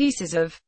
pieces of